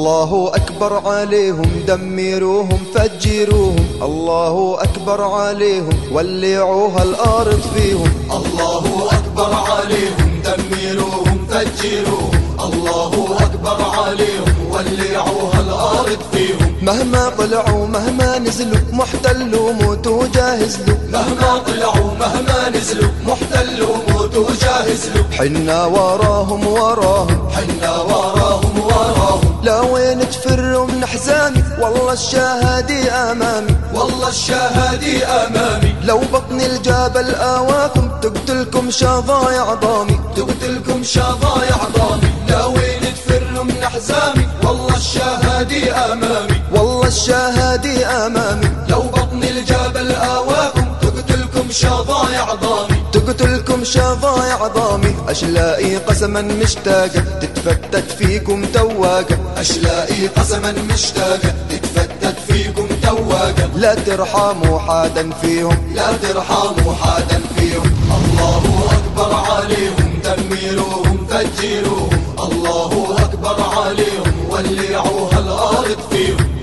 الله أكبر عليهم دمروهم فجروهم. الله أكبر عليهم ولعوها الأرض فيهم. الله أكبر عليهم دمروهم فجروهم. الله أكبر عليهم ولعوها الأرض فيهم. مهما طلعوا مهما نزلوا محتلوا موتوا جاهزلوا مهما طلعوا مهما نزلوا محتلوا موتوا جاهزلوا حنا وراهم وراهم. حنا وراهم لا وين تفروا من أحزاني والله الشهادي أمامي. والله الشهادي أمامي. لو بطن الجبل آواكم تقتلكم شظايا عظامي. تقتلكم شظايا عظامي. لا وين تفروا من أحزامي والله الشهادي أمامي. والله الشهادي أمامي. لو بطن الجبل آواكم تقتلكم شظايا عظامي. تقتلكم شظايا عظامي أشلائي قسما مشتاقة تتفتت فيكم تواقة أشلائي قسما مشتاقة تتفتت فيكم تواقة لا ترحموا حادا فيهم. لا ترحموا حادا فيهم. الله أكبر عليهم دمروهم فجروهم الله أكبر عليهم ولعوها الأرض فيهم.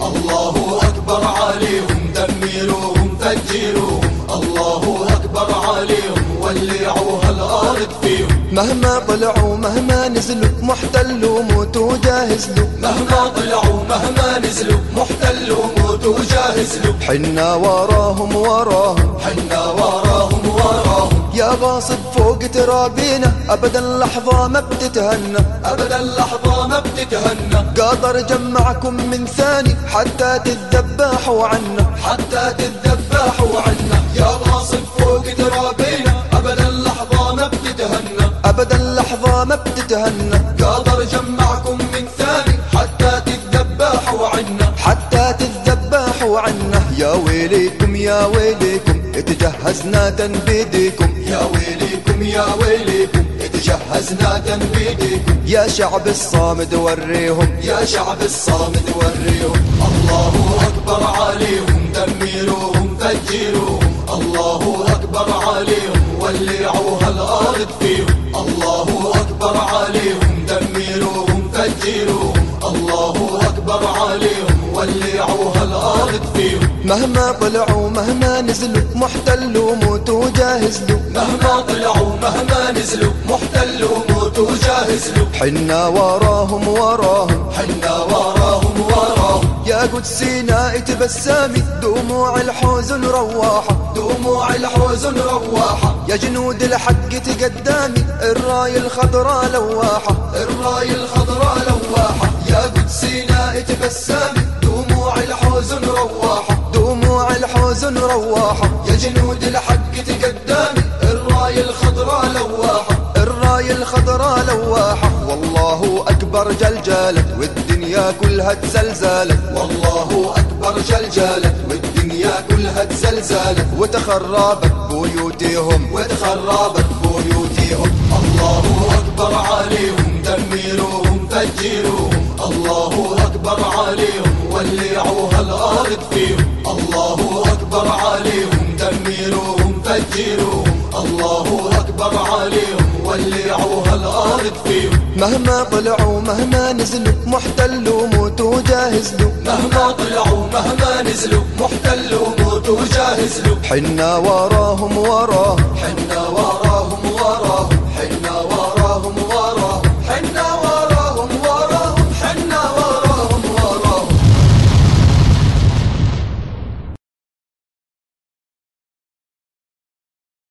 مهما طلعوا مهما نزلوا محتلوا موتوا جاهزلوا مهما طلعوا مهما نزلوا محتلوا موتوا جاهزلوا حنا وراهم وراهم. حنا وراهم وراهم. يا غاصب فوق ترابينا أبدا لحظة ما بتتهنى. أبدا لحظة ما بتتهنى. قادر جمعكم من ثاني حتى تتذبحوا عنا. حتى تتذبحوا عنا. يا غاصب فوق ترابينا ما بتتهنى. قادر جمعكم من ثاني حتى تتذبحوا عنا. حتى تتذبحوا عنا. يا ويليكم يا ويليكم تجهزنا تنبيدكم. يا ويليكم يا ويليكم تجهزنا تنبيدكم. يا شعب الصامد وريهم. يا شعب الصامد وريهم. الله أكبر عليهم دمروهم فجروهم الله أكبر عليهم ولعوها أكبر عليهم دمروهم فجروهم. الله أكبر عليهم ولعوها الأرض فيهم. مهما طلعوا مهما نزلوا محتلوا موتوا جاهزلوا مهما طلعوا مهما نزلوا محتلوا موتوا جاهزلوا حنا وراهم وراهم. حنا وراهم يا قدسينا تبسامي دموع الحزن رواحة. دموع الحزن رواحة. يا جنود الحق تقدامي الراي الخضراء لواحة. الراي الخضراء لواحة. يا قدسينا تبسامي دموع الحزن رواحة. دموع الحزن رواحة. يا جنود الحق تقدامي الراي الخضراء لواحة. الراي الخضراء لواحة. والله أكبر جلجالت والدنيا كلها تزلزلت والله أكبر جلجالت والدنيا كلها تزلزلت وتخربت بيوتهم وتخربت بيوتهم. الله أكبر عليهم دمروهم فجروهم الله أكبر عليهم ولعوها الأرض فيهم. الله أكبر عليهم دمروهم فجروهم الله أكبر عليهم ولعوها الأرض فيهم. مهما طلعوا مهما نزلوا محتلوا موتوا جاهزلوا مهما طلعوا مهما نزلوا محتلوا موتوا جاهزلوا حنا وراهم وراهم